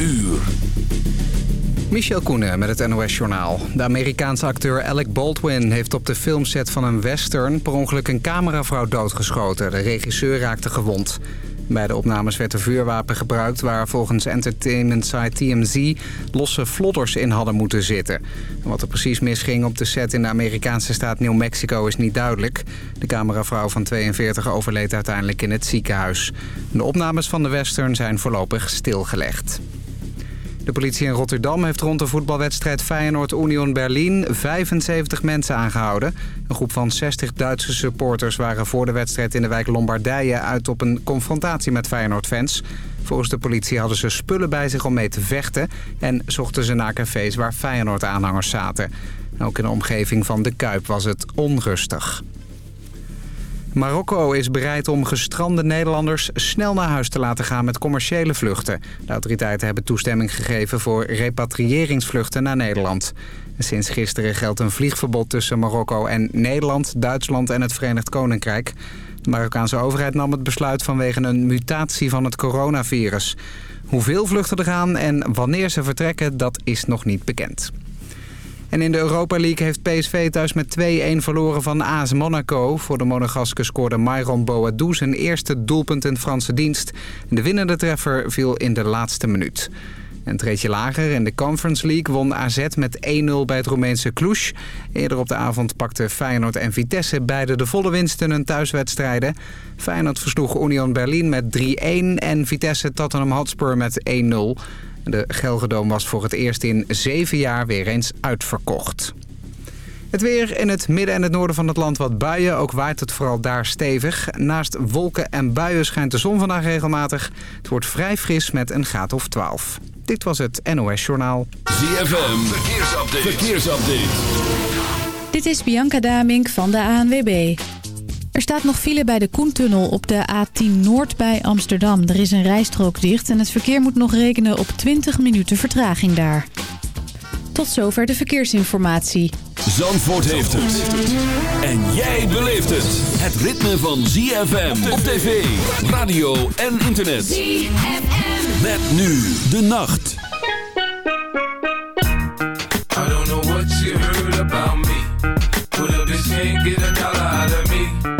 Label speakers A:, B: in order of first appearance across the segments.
A: uur.
B: Michel Koenen met het NOS-journaal. De Amerikaanse acteur Alec Baldwin heeft op de filmset van een western... per ongeluk een cameravrouw doodgeschoten. De regisseur raakte gewond. Bij de opnames werd een vuurwapen gebruikt... waar volgens entertainment site TMZ losse vlodders in hadden moeten zitten. Wat er precies misging op de set in de Amerikaanse staat New Mexico is niet duidelijk. De cameravrouw van 42 overleed uiteindelijk in het ziekenhuis. De opnames van de western zijn voorlopig stilgelegd. De politie in Rotterdam heeft rond de voetbalwedstrijd Feyenoord-Union Berlin 75 mensen aangehouden. Een groep van 60 Duitse supporters waren voor de wedstrijd in de wijk Lombardije uit op een confrontatie met Feyenoord-fans. Volgens de politie hadden ze spullen bij zich om mee te vechten en zochten ze naar cafés waar Feyenoord-aanhangers zaten. Ook in de omgeving van de Kuip was het onrustig. Marokko is bereid om gestrande Nederlanders snel naar huis te laten gaan met commerciële vluchten. De autoriteiten hebben toestemming gegeven voor repatriëringsvluchten naar Nederland. Sinds gisteren geldt een vliegverbod tussen Marokko en Nederland, Duitsland en het Verenigd Koninkrijk. De Marokkaanse overheid nam het besluit vanwege een mutatie van het coronavirus. Hoeveel vluchten er gaan en wanneer ze vertrekken, dat is nog niet bekend. En in de Europa League heeft PSV thuis met 2-1 verloren van AS Monaco. Voor de Monegaske scoorde Myron Boadou zijn eerste doelpunt in Franse dienst. De winnende treffer viel in de laatste minuut. Een treedje lager in de Conference League won AZ met 1-0 bij het Roemeense Cluj. Eerder op de avond pakten Feyenoord en Vitesse beide de volle winst in hun thuiswedstrijden. Feyenoord versloeg Union Berlin met 3-1 en Vitesse Tottenham Hotspur met 1-0. De Gelgedoom was voor het eerst in zeven jaar weer eens uitverkocht. Het weer in het midden en het noorden van het land wat buien. Ook waait het vooral daar stevig. Naast wolken en buien schijnt de zon vandaag regelmatig. Het wordt vrij fris met een graad of 12. Dit was het NOS Journaal.
A: ZFM, verkeersupdate. verkeersupdate.
C: Dit is Bianca Damink van de ANWB. Er staat nog file bij de Koentunnel op de A10 Noord bij Amsterdam. Er is een rijstrook dicht en het verkeer moet nog rekenen op 20 minuten vertraging daar. Tot zover de verkeersinformatie.
A: Zandvoort heeft het. En jij beleeft het. Het ritme van ZFM op tv, radio en internet. ZFM. Met nu de nacht.
D: I don't know what you heard about me. But a bitch can't get a dollar out of me.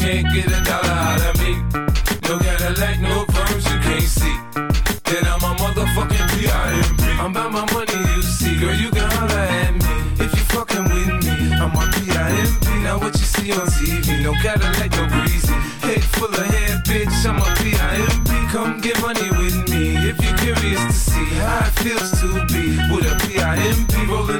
D: can't get a dollar out of me. No Cadillac, no perms, you can't see. Then I'm a motherfucking P.I.M.P. I'm about my money, you see. Girl, you can holler at me. If you fucking with me, I'm a P.I.M.P. Now what you see on TV, no Cadillac, no greasy. Head full of hair, bitch, I'm a P.I.M.P. Come get money with me if you're curious to see how it feels to be with a P.I.M.P. rolling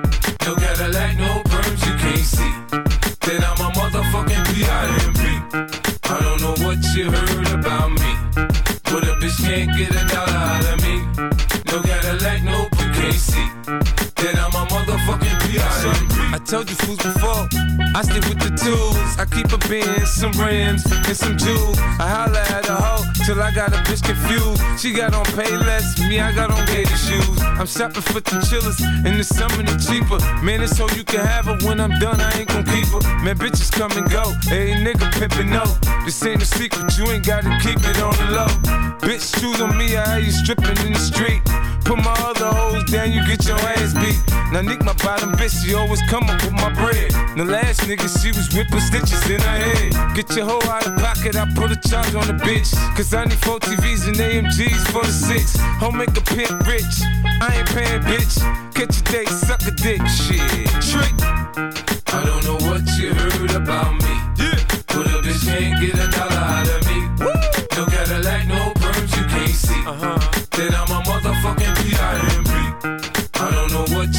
D: Can't
E: get a dollar out of me. No Cadillac, no I'm a motherfucking.
D: I told you fools before, I stick with the tools. I keep a bin, some rims, and some jewels. I holla at a hoe till I got a bitch confused. She got on pay less, me, I got on gator shoes. I'm shopping for the chillers, and the summer the cheaper. Man, it's so you can have her when I'm done, I ain't gon' keep her. Man, bitches come and go, hey nigga pimpin' no. This ain't a secret, you ain't gotta keep it on the low. Bitch, shoot on me, I hear you stripping in the street. Put my other hoes down, you get your ass. Now Nick, my bottom bitch, she always come up with my bread. The last nigga, she was whipping stitches in her head. Get your hoe out of pocket, I put a charge on the bitch. Cause I need four TVs and AMGs for the six. Home make a pimp rich. I ain't paying, bitch. Catch a date, suck a dick, shit. Trick.
E: I don't know what you heard about me.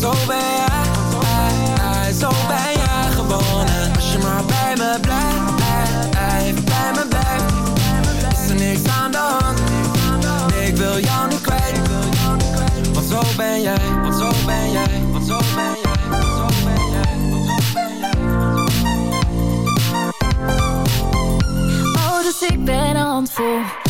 F: Zo ben jij. Zo ben jij gewonnen. Als je maar bij me blijft. Ai, bij me blijft. Is er niks aan de hand. Nee, ik wil jou niet kwijt. Want zo ben jij. Want zo ben jij. Want zo ben jij.
G: Oh, dus ik ben handvol. Oh,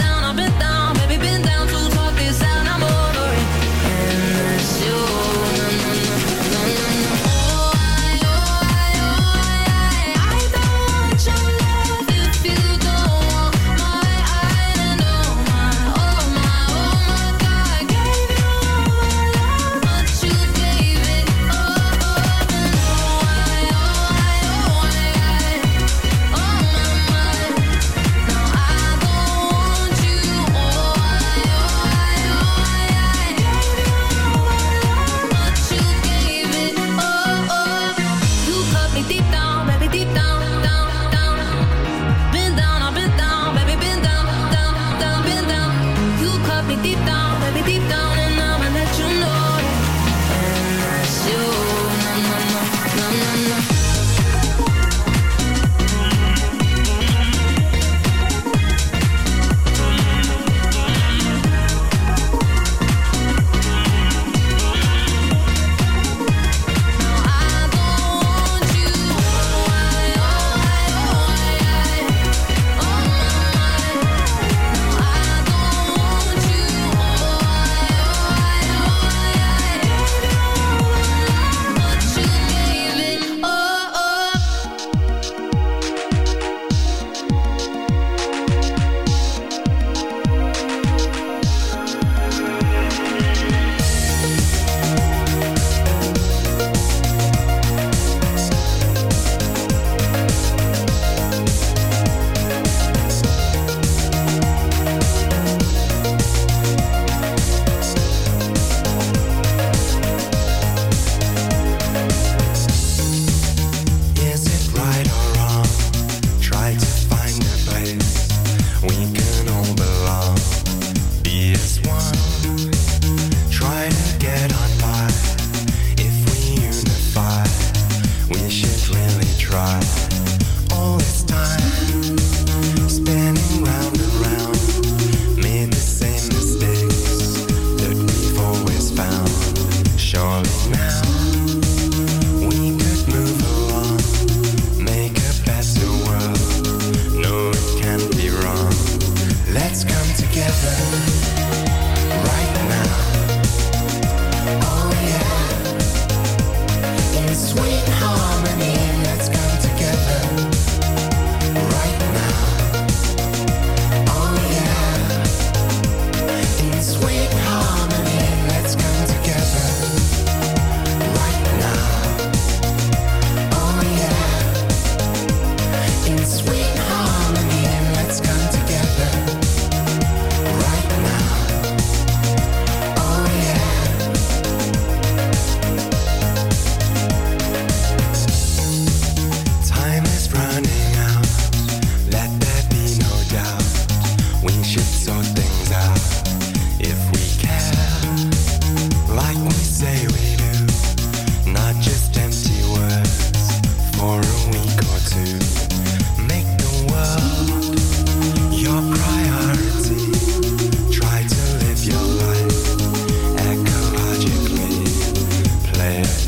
H: Yeah.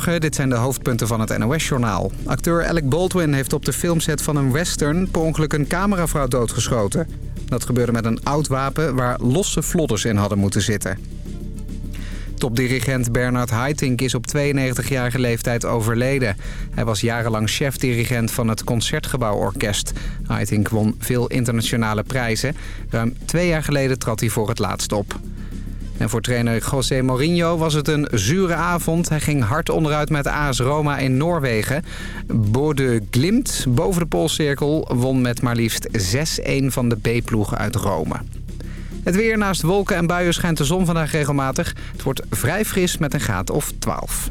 B: Dit zijn de hoofdpunten van het NOS-journaal. Acteur Alec Baldwin heeft op de filmset van een western... per ongeluk een cameravrouw doodgeschoten. Dat gebeurde met een oud wapen waar losse vlodders in hadden moeten zitten. Topdirigent Bernard Haitink is op 92-jarige leeftijd overleden. Hij was jarenlang chef-dirigent van het Concertgebouworkest. Haitink won veel internationale prijzen. Ruim twee jaar geleden trad hij voor het laatst op. En voor trainer José Mourinho was het een zure avond. Hij ging hard onderuit met AS Roma in Noorwegen. Bode Glimt boven de Poolcirkel won met maar liefst 6-1 van de B-ploeg uit Rome. Het weer naast wolken en buien schijnt de zon vandaag regelmatig. Het wordt vrij fris met een graad of 12.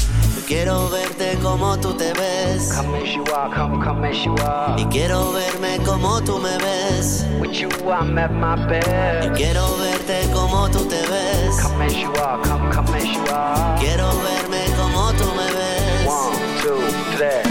I: Quiero verte como tú te ves.
J: Come as you are, come, come as you are.
I: Y quiero verme como tú me ves.
J: With you I'm at my best.
I: Y quiero verte como tú te ves.
J: Come as you are, come, come as you are.
I: Quiero verme como tú me ves.
J: One, two, three.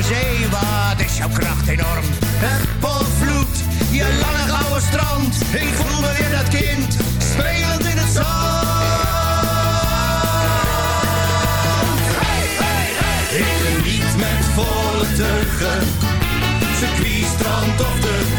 K: de zee, wat is jouw kracht enorm? Het potvloed, je lange gouden strand. Ik voel me weer dat kind, spelend in het zand. Hey. Ik geniet met volle teuggen, circuit, strand of de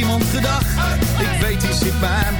K: iemand gedag. Ik weet, die zit
L: bij mij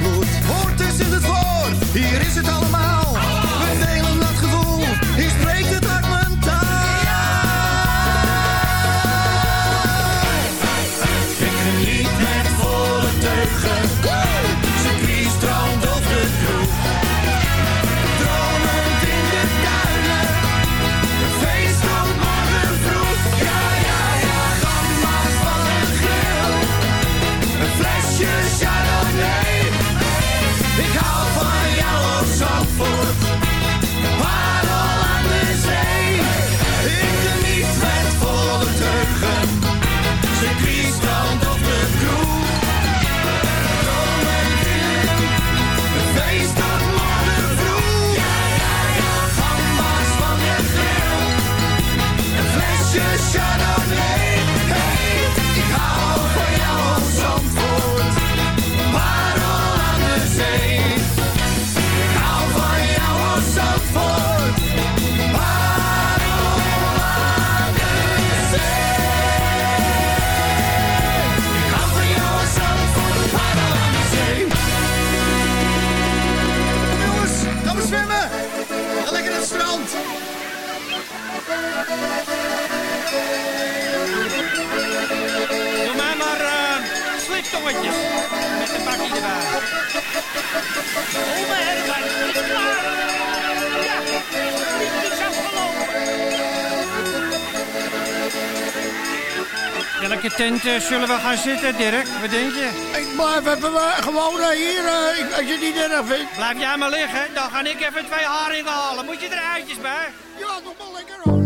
L: Welke tent eh, zullen we gaan zitten, Dirk? Wat denk je?
M: Ik blijf even eh, gewoon eh, hier, ik- als je het niet erg vindt.
L: Blijf jij maar liggen, dan ga ik even twee haringen halen. Moet je er eitjes bij?
M: Ja, nog wel lekker hoor.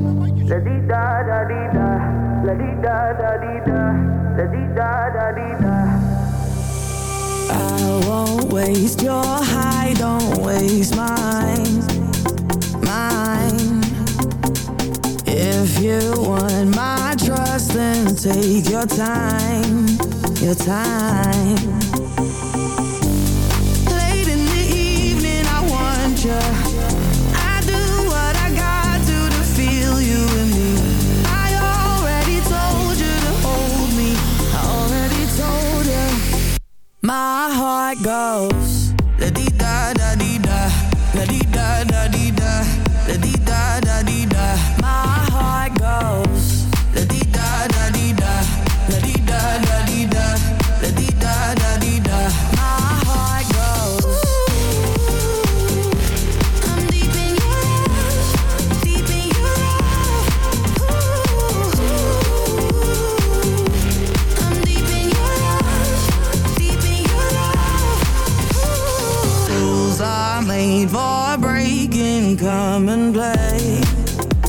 N: La di da da di da, la di da da di da, la di da da di da.
O: I won't waste your high, don't waste mine, mine. If you want my then take your time, your time. Late in the evening, I want you. I do what I got to to feel you in me. I already told you to hold me. I already told you. My heart goes la di da da di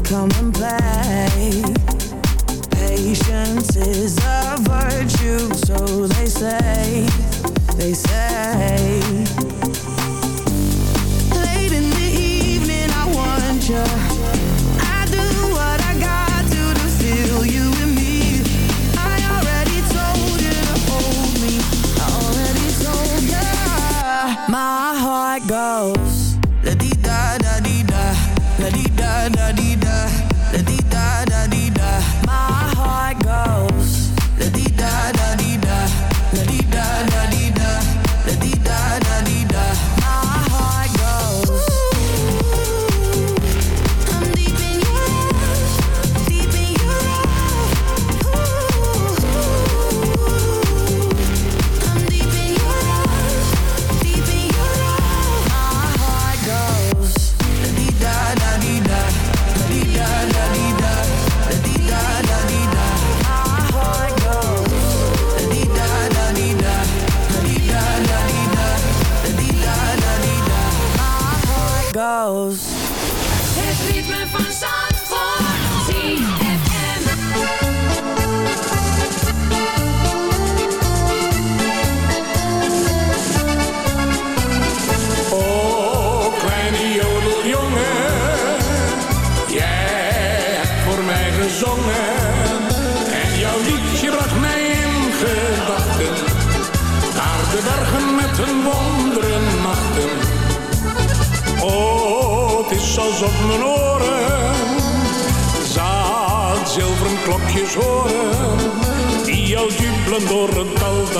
O: come and play. Patience is a virtue, so they say,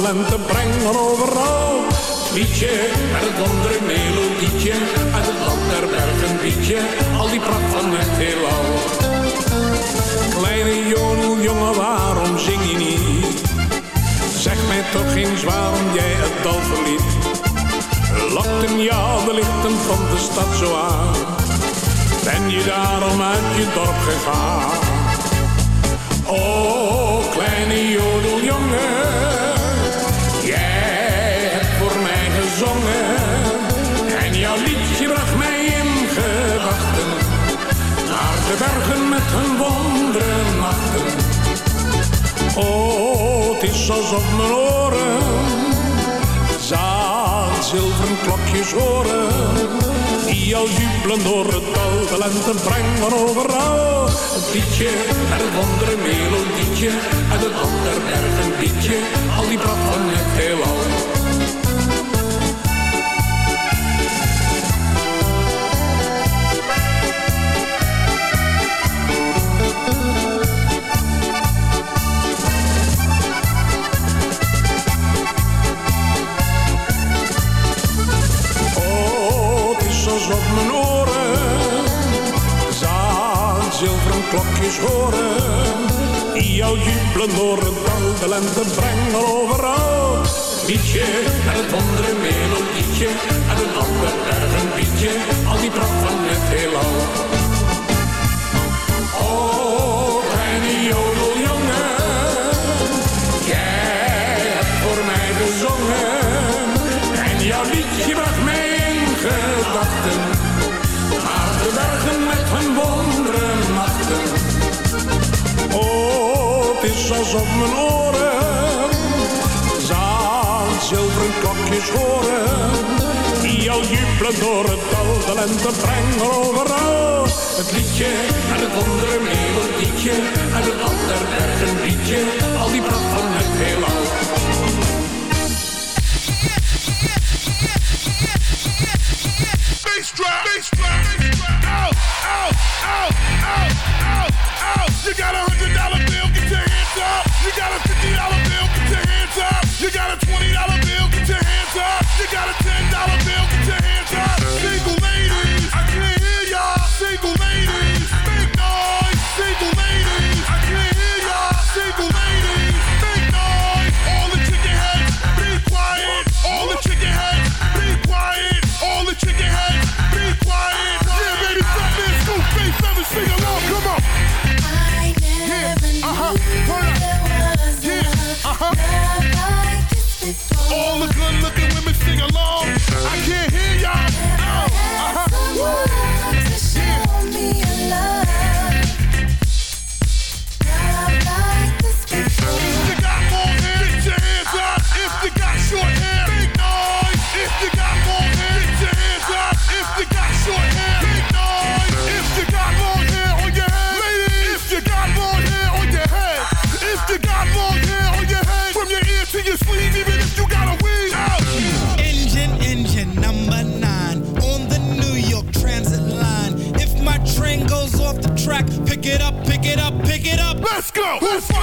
P: de lente brengen overal. Liedje met het wondere melodietje, uit het land der bergen liedje, al die pracht van het heelal. Kleine jongen, waarom zing je niet? Zeg mij toch eens waarom jij het dal verliet. Lokten jou de lichten van de stad zo aan? Ben je daarom uit je dorp gegaan? Oh, kleine jodeljongen, de bergen met hun wonderen nachten. Oh, het is alsof mijn oren zaad zilveren klokjes horen. Die jou jubelen door het dal, de lente brengen overal. Het liedje met het wondere melodietje, uit het land der bergen liedje, al die pracht van het heelal. op mijn oren. Zaan zilveren klokjes horen. Die jou jubelen horen, dan de lente brengen overal. Liedje, en het andere melodietje, en een ander en een bietje, al die pracht van het heelal. als op mijn oren. Zaan zilveren kokjes horen. Die al jubelen door het dal. De lente brengen overal. Het liedje en het andere een melodietje. En het ander werd een liedje. Al die pracht van het heelal.
Q: Out, out, out, out, out, out. You got a hundred dollar bill. You got a $50 bill, get your hands up. You got a $20 bill, get your hands up. You got a $10 bill, get your hands up. Who's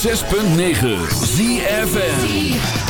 A: 106.9
R: ZFN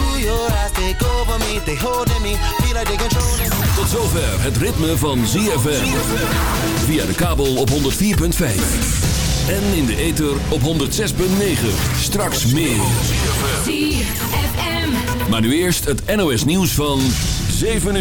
R: your eyes take over me, they holding me, feel like they controlling me.
A: Tot zover het ritme van ZFM. Via de kabel op 104.5. En in de ether op 106.9. Straks meer. Maar nu eerst het NOS nieuws van 7 uur.